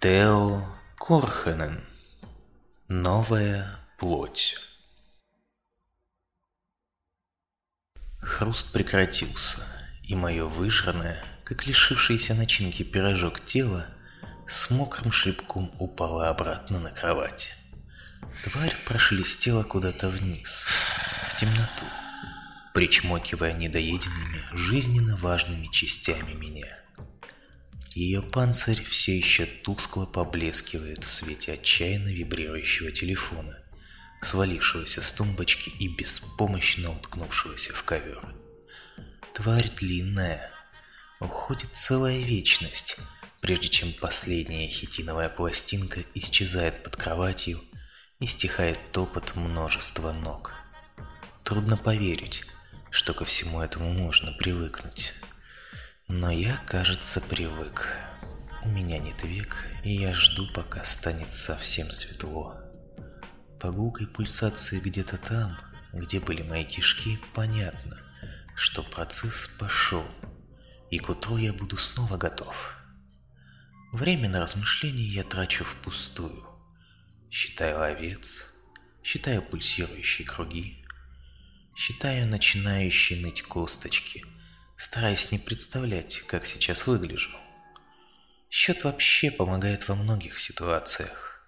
Тео Корхенен. Новая плоть. Хруст прекратился, и мое выжранное, как лишившееся начинки пирожок тело, с мокрым шлепком упало обратно на кровать. Тварь прошелестела куда-то вниз, в темноту, причмокивая недоеденными, жизненно важными частями меня. Ее панцирь все еще тускло поблескивает в свете отчаянно вибрирующего телефона, свалившегося с тумбочки и беспомощно уткнувшегося в ковер. Тварь длинная, уходит целая вечность, прежде чем последняя хитиновая пластинка исчезает под кроватью и стихает топот множества ног. Трудно поверить, что ко всему этому можно привыкнуть. Но я, кажется, привык. У меня нет век, и я жду, пока станет совсем светло. По гулкой пульсации где-то там, где были мои кишки, понятно, что процесс пошел, и к утру я буду снова готов. Время на размышления я трачу впустую. Считаю овец, считаю пульсирующие круги, считаю начинающие ныть косточки – стараясь не представлять, как сейчас выгляжу. Счет вообще помогает во многих ситуациях.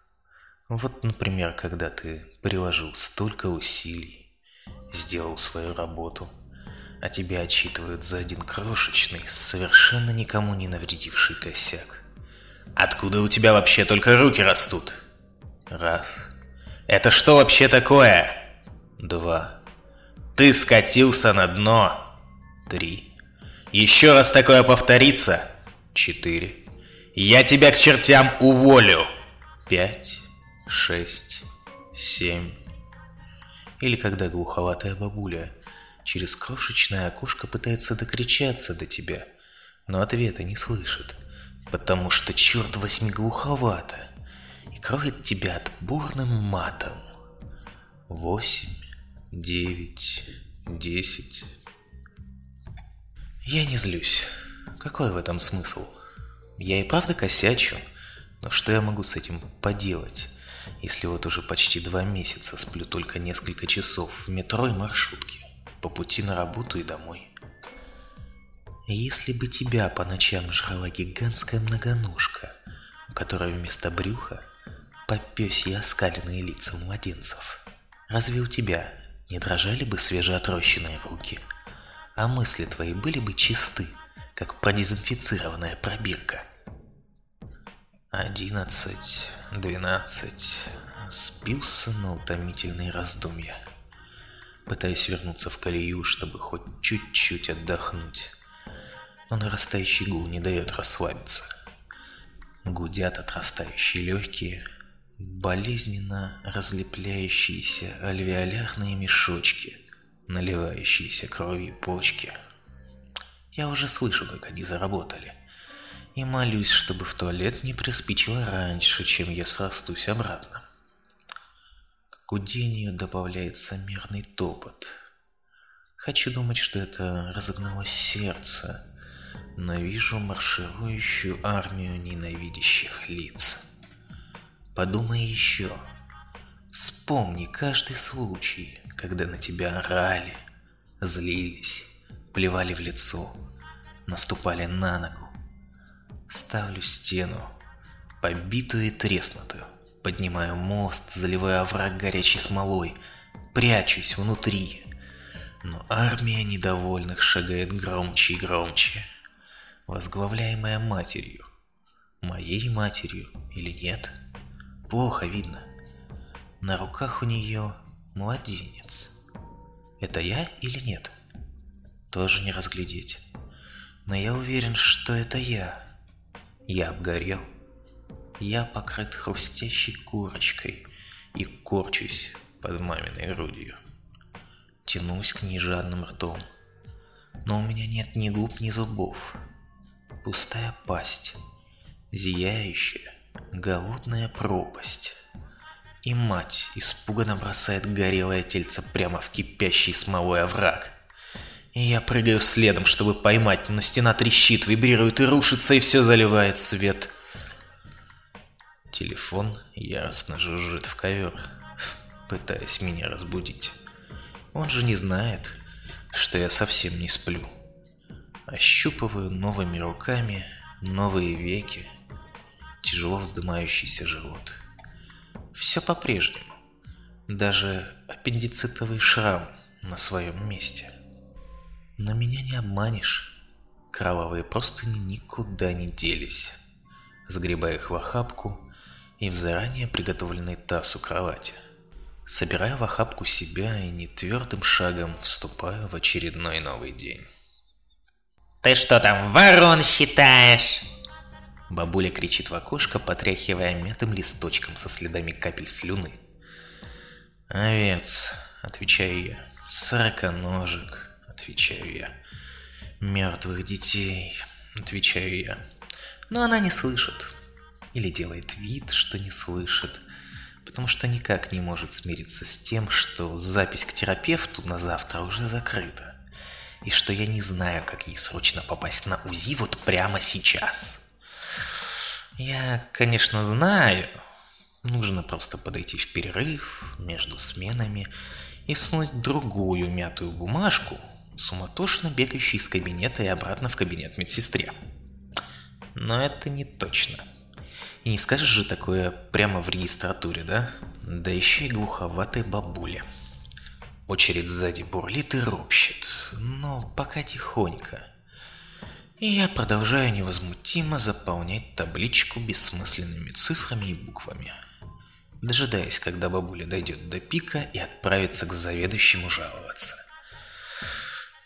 Вот, например, когда ты приложил столько усилий, сделал свою работу, а тебя отчитывают за один крошечный, совершенно никому не навредивший косяк. Откуда у тебя вообще только руки растут? Раз. Это что вообще такое? Два. Ты скатился на дно. Три. Еще раз такое повторится. Четыре. Я тебя к чертям уволю. Пять, шесть, семь. Или когда глуховатая бабуля через крошечное окошко пытается докричаться до тебя, но ответа не слышит, потому что, черт возьми, глуховато и кроет тебя отборным матом. Восемь, девять, десять, я не злюсь. Какой в этом смысл? Я и правда косячу, но что я могу с этим поделать, если вот уже почти два месяца сплю только несколько часов в метро и маршрутке, по пути на работу и домой? Если бы тебя по ночам жрала гигантская многоножка, у которой вместо брюха попёсьи оскаленные лица младенцев, разве у тебя не дрожали бы свежеотрощенные руки – а мысли твои были бы чисты, как продезинфицированная пробирка. Одиннадцать, двенадцать. Спился на утомительные раздумья. Пытаясь вернуться в колею, чтобы хоть чуть-чуть отдохнуть. Но нарастающий гул не дает расслабиться. Гудят отрастающие легкие, болезненно разлепляющиеся альвеолярные мешочки – наливающиеся кровью почки. Я уже слышу, как они заработали. И молюсь, чтобы в туалет не приспичило раньше, чем я срастусь обратно. К гудению добавляется мерный топот. Хочу думать, что это разогналось сердце, но вижу марширующую армию ненавидящих лиц. Подумай еще. Вспомни каждый случай, когда на тебя орали, злились, плевали в лицо, наступали на ногу. Ставлю стену, побитую и треснутую, поднимаю мост, заливаю овраг горячей смолой, прячусь внутри. Но армия недовольных шагает громче и громче, возглавляемая матерью. Моей матерью или нет? Плохо видно. На руках у нее Младенец. Это я или нет? Тоже не разглядеть. Но я уверен, что это я. Я обгорел. Я покрыт хрустящей курочкой и корчусь под маминой грудью. Тянусь к ней жадным ртом. Но у меня нет ни губ, ни зубов. Пустая пасть. Зияющая, голодная пропасть и мать испуганно бросает горелое тельце прямо в кипящий смолой овраг. И я прыгаю следом, чтобы поймать, но стена трещит, вибрирует и рушится, и все заливает свет. Телефон яростно жужжит в ковер, пытаясь меня разбудить. Он же не знает, что я совсем не сплю. Ощупываю новыми руками новые веки, тяжело вздымающийся живот. Все по-прежнему. Даже аппендицитовый шрам на своем месте. Но меня не обманешь. Кровавые простыни никуда не делись. Загребаю их в охапку и в заранее приготовленный таз у кровати. Собираю в охапку себя и нетвердым шагом вступаю в очередной новый день. «Ты что там, ворон считаешь?» Бабуля кричит в окошко, потряхивая мятым листочком со следами капель слюны. «Овец», — отвечаю я. «Сороконожек», — отвечаю я. «Мертвых детей», — отвечаю я. Но она не слышит. Или делает вид, что не слышит. Потому что никак не может смириться с тем, что запись к терапевту на завтра уже закрыта. И что я не знаю, как ей срочно попасть на УЗИ вот прямо сейчас. Я, конечно, знаю. Нужно просто подойти в перерыв между сменами и снуть другую мятую бумажку, суматошно бегающей из кабинета и обратно в кабинет медсестре. Но это не точно. И не скажешь же такое прямо в регистратуре, да? Да еще и глуховатой бабуле. Очередь сзади бурлит и ропщет, но пока тихонько. И я продолжаю невозмутимо заполнять табличку бессмысленными цифрами и буквами, дожидаясь, когда бабуля дойдет до пика и отправится к заведующему жаловаться.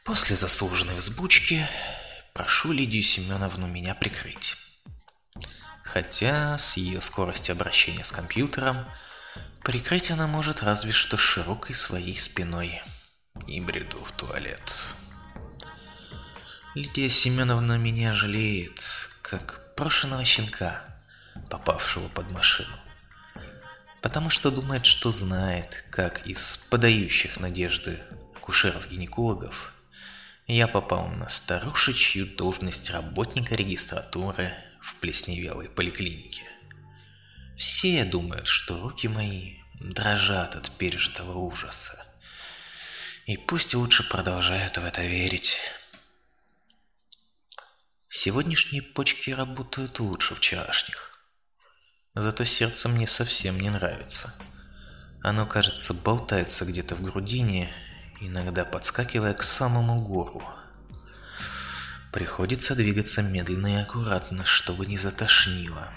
После заслуженной взбучки прошу Лидию Семеновну меня прикрыть. Хотя с ее скоростью обращения с компьютером прикрыть она может разве что широкой своей спиной и бреду в туалет. Лидия Семеновна меня жалеет, как брошенного щенка, попавшего под машину. Потому что думает, что знает, как из подающих надежды акушеров-гинекологов я попал на старушечью должность работника регистратуры в плесневелой поликлинике. Все думают, что руки мои дрожат от пережитого ужаса. И пусть лучше продолжают в это верить. Сегодняшние почки работают лучше вчерашних. Зато сердце мне совсем не нравится. Оно, кажется, болтается где-то в грудине, иногда подскакивая к самому горлу. Приходится двигаться медленно и аккуратно, чтобы не затошнило.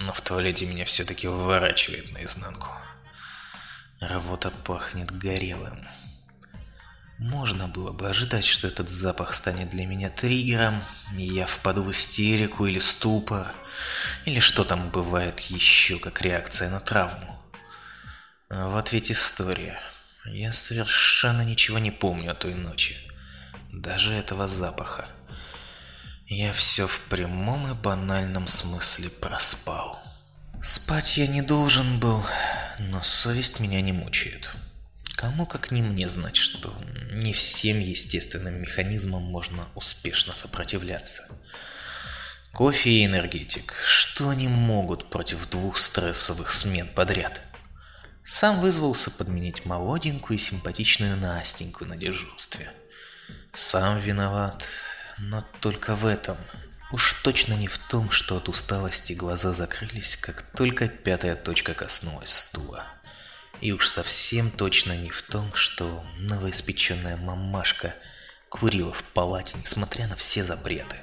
Но в туалете меня все-таки выворачивает наизнанку. Работа пахнет горелым. Можно было бы ожидать, что этот запах станет для меня триггером, и я впаду в истерику или ступор, или что там бывает еще как реакция на травму. Вот ведь история. Я совершенно ничего не помню о той ночи. Даже этого запаха. Я все в прямом и банальном смысле проспал. Спать я не должен был, но совесть меня не мучает. Кому как не мне знать, что не всем естественным механизмам можно успешно сопротивляться. Кофе и энергетик, что они могут против двух стрессовых смен подряд? Сам вызвался подменить молоденькую и симпатичную Настеньку на дежурстве. Сам виноват, но только в этом. Уж точно не в том, что от усталости глаза закрылись, как только пятая точка коснулась стула. И уж совсем точно не в том, что новоиспеченная мамашка курила в палате, несмотря на все запреты.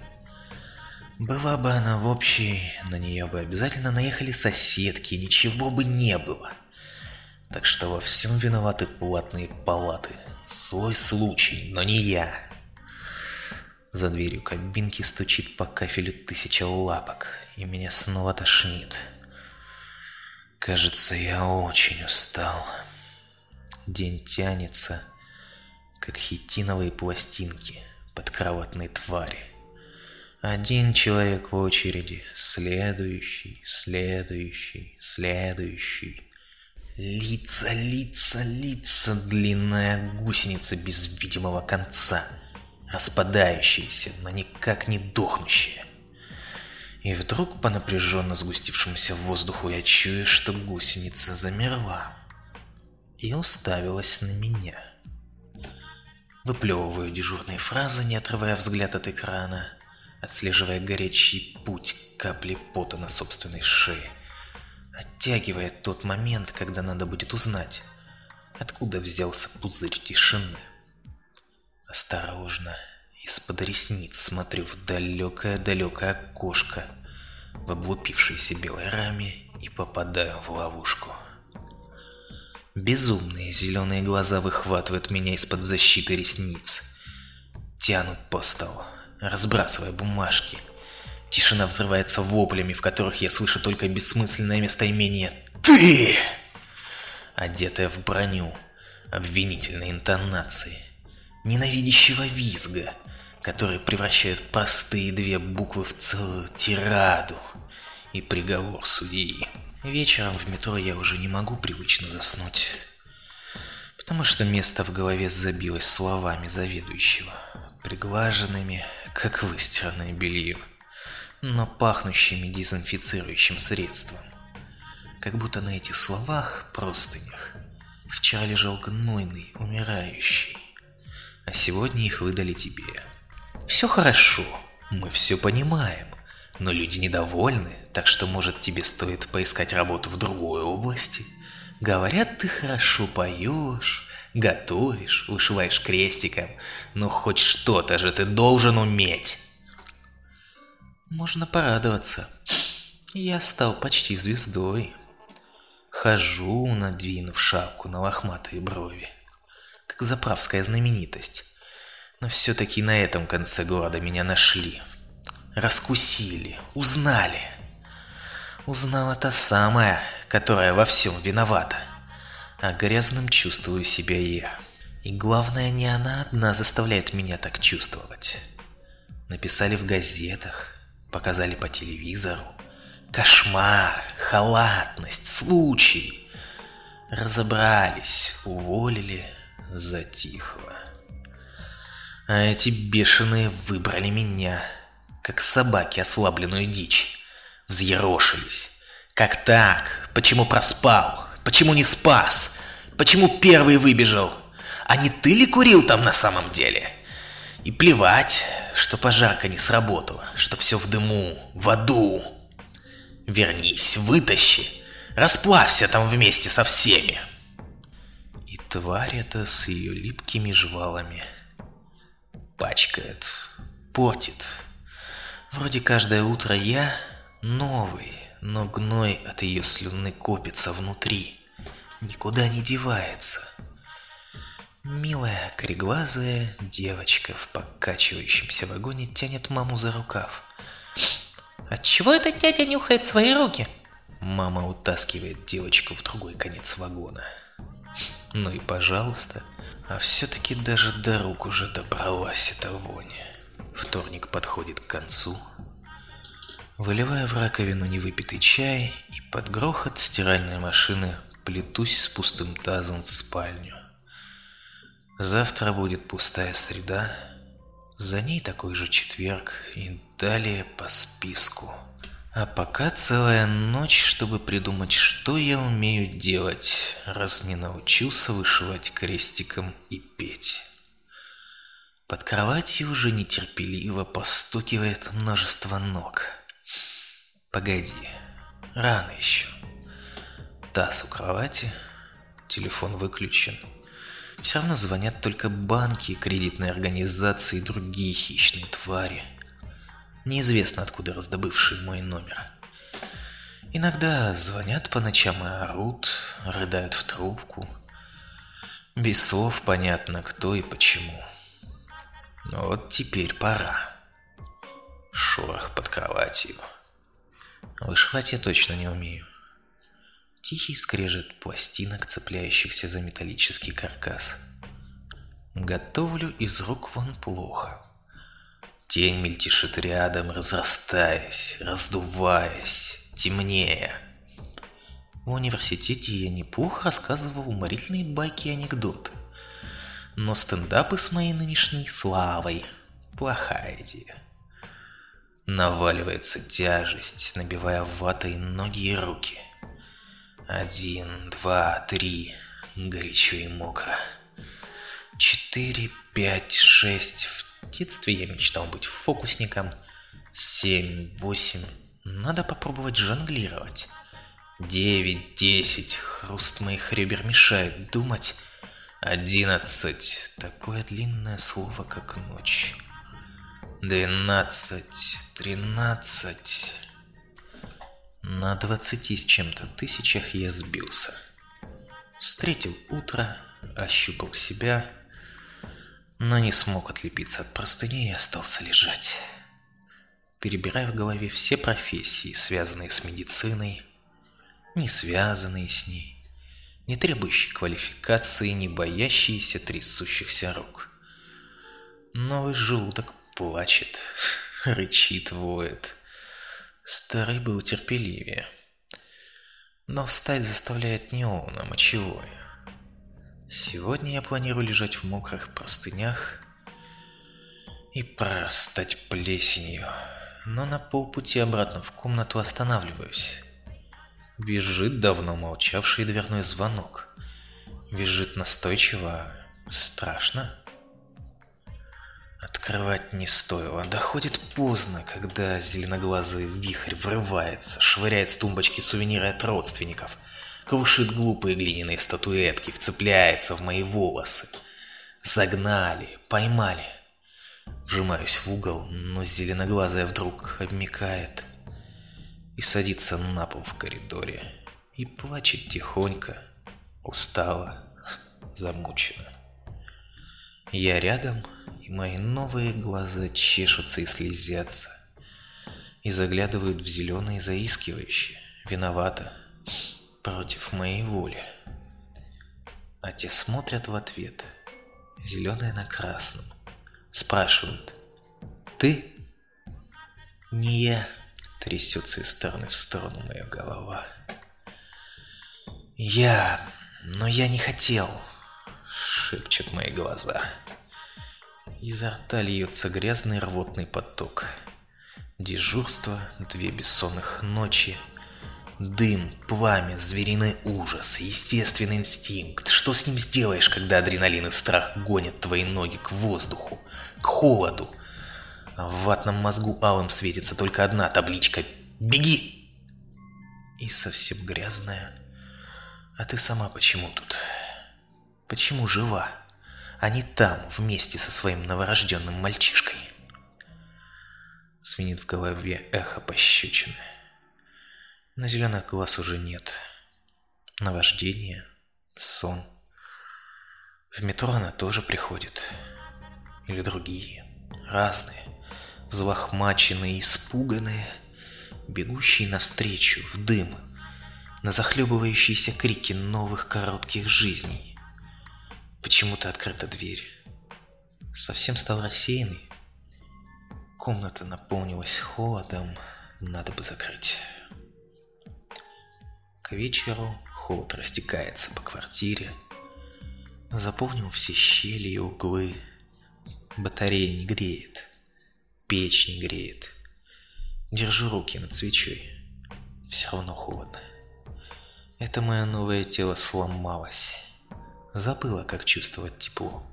Была бы она в общей, на нее бы обязательно наехали соседки, ничего бы не было. Так что во всем виноваты платные палаты. Свой случай, но не я. За дверью кабинки стучит по кафелю тысяча лапок, и меня снова тошнит. Кажется, я очень устал. День тянется, как хитиновые пластинки под кроватной твари. Один человек в очереди, следующий, следующий, следующий. Лица, лица, лица, длинная гусеница без видимого конца, распадающаяся, но никак не дохнущая. И вдруг по напряженно сгустившемуся воздуху я чую, что гусеница замерла и уставилась на меня. Выплевываю дежурные фразы, не отрывая взгляд от экрана, отслеживая горячий путь капли пота на собственной шее, оттягивая тот момент, когда надо будет узнать, откуда взялся пузырь тишины. Осторожно, из-под ресниц смотрю в далекое-далекое окошко в облупившейся белой раме и попадаю в ловушку. Безумные зеленые глаза выхватывают меня из-под защиты ресниц. Тянут по столу, разбрасывая бумажки. Тишина взрывается воплями, в которых я слышу только бессмысленное местоимение «Ты!» Одетая в броню, обвинительной интонации, ненавидящего визга, который превращает простые две буквы в целую тираду и приговор судьи. Вечером в метро я уже не могу привычно заснуть, потому что место в голове забилось словами заведующего, приглаженными, как выстиранное белье, но пахнущими дезинфицирующим средством. Как будто на этих словах, простынях, вчера лежал гнойный, умирающий, а сегодня их выдали тебе. Все хорошо, мы все понимаем. Но люди недовольны, так что, может, тебе стоит поискать работу в другой области. Говорят, ты хорошо поешь, готовишь, вышиваешь крестиком, но хоть что-то же ты должен уметь. Можно порадоваться. Я стал почти звездой. Хожу, надвинув шапку на лохматые брови, как заправская знаменитость. Но все-таки на этом конце города меня нашли раскусили, узнали. Узнала та самая, которая во всем виновата. А грязным чувствую себя я. И главное, не она одна заставляет меня так чувствовать. Написали в газетах, показали по телевизору. Кошмар, халатность, случай. Разобрались, уволили, затихло. А эти бешеные выбрали меня – как собаки ослабленную дичь. Взъерошились. Как так? Почему проспал? Почему не спас? Почему первый выбежал? А не ты ли курил там на самом деле? И плевать, что пожарка не сработала, что все в дыму, в аду. Вернись, вытащи, расплавься там вместе со всеми. И тварь эта с ее липкими жвалами пачкает, портит, Вроде каждое утро я новый, но гной от ее слюны копится внутри, никуда не девается. Милая, кореглазая девочка в покачивающемся вагоне тянет маму за рукав. «Отчего этот дядя нюхает свои руки?» Мама утаскивает девочку в другой конец вагона. Ну и пожалуйста, а все-таки даже до рук уже добралась эта вонь. Вторник подходит к концу. Выливая в раковину невыпитый чай и под грохот стиральной машины плетусь с пустым тазом в спальню. Завтра будет пустая среда, за ней такой же четверг и далее по списку. А пока целая ночь, чтобы придумать, что я умею делать, раз не научился вышивать крестиком и петь. Под кроватью уже нетерпеливо постукивает множество ног. Погоди, рано еще. Таз у кровати, телефон выключен. Все равно звонят только банки, кредитные организации и другие хищные твари. Неизвестно, откуда раздобывшие мой номер. Иногда звонят по ночам и орут, рыдают в трубку. Без слов понятно, кто и почему. Ну вот теперь пора. Шорох под кроватью. Вышивать я точно не умею. Тихий скрежет пластинок, цепляющихся за металлический каркас. Готовлю из рук вон плохо. Тень мельтешит рядом, разрастаясь, раздуваясь, темнее. В университете я неплохо рассказывал уморительные байки и анекдоты. Но стендапы с моей нынешней славой – плохая идея. Наваливается тяжесть, набивая ватой ноги и руки. Один, два, три. Горячо и мокро. Четыре, пять, шесть. В детстве я мечтал быть фокусником. Семь, восемь. Надо попробовать жонглировать. Девять, десять. Хруст моих ребер мешает думать. Одиннадцать. Такое длинное слово, как ночь. Двенадцать, тринадцать. На двадцати с чем-то тысячах я сбился. Встретил утро, ощупал себя, но не смог отлепиться от простыни и остался лежать. Перебирая в голове все профессии, связанные с медициной, не связанные с ней, не требующие квалификации, не боящиеся трясущихся рук. Новый желудок плачет, рычит, воет. Старый был терпеливее. Но встать заставляет не он, а мочевой. Сегодня я планирую лежать в мокрых простынях и простать плесенью. Но на полпути обратно в комнату останавливаюсь. Бежит давно молчавший дверной звонок. Визжит настойчиво. Страшно. Открывать не стоило. Доходит поздно, когда зеленоглазый вихрь врывается, швыряет с тумбочки сувениры от родственников, крушит глупые глиняные статуэтки, вцепляется в мои волосы. Загнали, поймали. Вжимаюсь в угол, но зеленоглазая вдруг обмикает и садится на пол в коридоре и плачет тихонько, устала, замучена. Я рядом, и мои новые глаза чешутся и слезятся, и заглядывают в зеленые заискивающие, виновато, против моей воли. А те смотрят в ответ, зеленые на красном, спрашивают, «Ты?» «Не я», — трясется из стороны в сторону моя голова. «Я, но я не хотел», — шепчут мои глаза. Изо рта льется грязный рвотный поток. Дежурство, две бессонных ночи. Дым, пламя, звериный ужас, естественный инстинкт. Что с ним сделаешь, когда адреналин и страх гонят твои ноги к воздуху, к холоду? А в ватном мозгу алым светится только одна табличка «Беги!» И совсем грязная. А ты сама почему тут? Почему жива? а не там, вместе со своим новорожденным мальчишкой. Свинит в голове эхо пощечины. На зеленых глаз уже нет. Наваждение, сон. В метро она тоже приходит. Или другие, разные, взлохмаченные, испуганные, бегущие навстречу, в дым, на захлебывающиеся крики новых коротких жизней. Почему-то открыта дверь. Совсем стал рассеянный. Комната наполнилась холодом, надо бы закрыть. К вечеру холод растекается по квартире, заполнил все щели и углы. Батарея не греет, печь не греет. Держу руки над свечой, все равно холодно. Это мое новое тело сломалось. Забыла, как чувствовать тепло.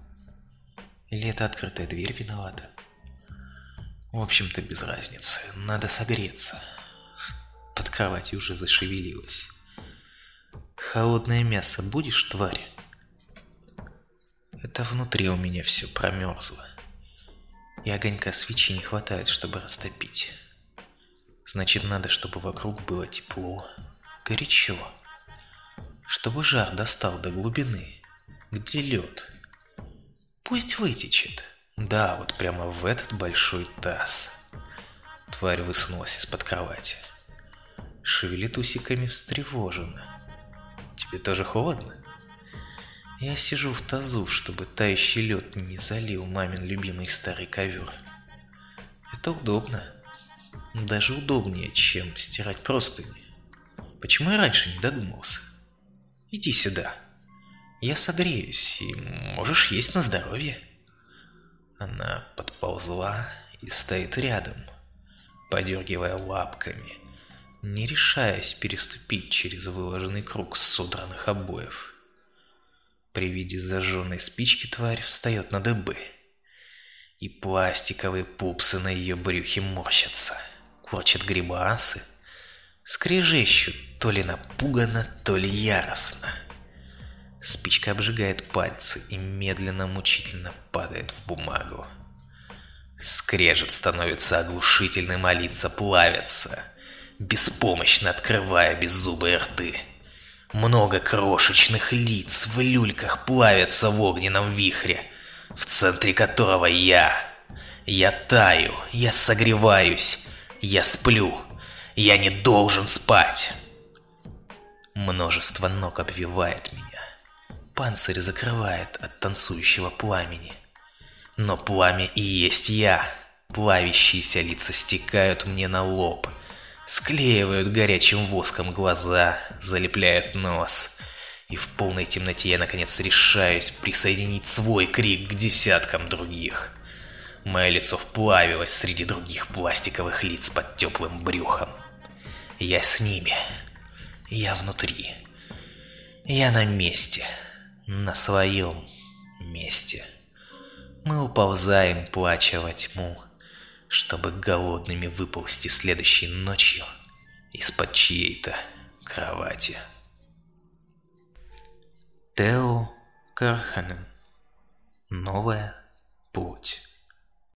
Или это открытая дверь виновата? В общем-то, без разницы. Надо согреться. Под кроватью уже зашевелилась. Холодное мясо будешь, тварь? Это внутри у меня все промерзло. И огонька свечи не хватает, чтобы растопить. Значит, надо, чтобы вокруг было тепло, горячо. Чтобы жар достал до глубины. Где лед? Пусть вытечет. Да, вот прямо в этот большой таз. Тварь высунулась из-под кровати. Шевелит усиками встревоженно. Тебе тоже холодно? Я сижу в тазу, чтобы тающий лед не залил мамин любимый старый ковер. Это удобно. Даже удобнее, чем стирать простыни. Почему я раньше не додумался? Иди сюда. Я согреюсь, и можешь есть на здоровье. Она подползла и стоит рядом, подергивая лапками, не решаясь переступить через выложенный круг содранных обоев. При виде зажженной спички тварь встает на дыбы, и пластиковые пупсы на ее брюхе морщатся, корчат грибасы, скрежещут то ли напуганно, то ли яростно. Спичка обжигает пальцы и медленно-мучительно падает в бумагу. Скрежет становится оглушительным, а лица плавятся, беспомощно открывая беззубые рты. Много крошечных лиц в люльках плавятся в огненном вихре, в центре которого я. Я таю, я согреваюсь, я сплю, я не должен спать. Множество ног обвивает меня. Панцирь закрывает от танцующего пламени. Но пламя и есть я. Плавящиеся лица стекают мне на лоб, склеивают горячим воском глаза, залепляют нос. И в полной темноте я наконец решаюсь присоединить свой крик к десяткам других. Мое лицо вплавилось среди других пластиковых лиц под теплым брюхом. Я с ними. Я внутри. Я на месте на своем месте. Мы уползаем, плача во тьму, чтобы голодными выползти следующей ночью из-под чьей-то кровати. Тео Карханен. Новая путь.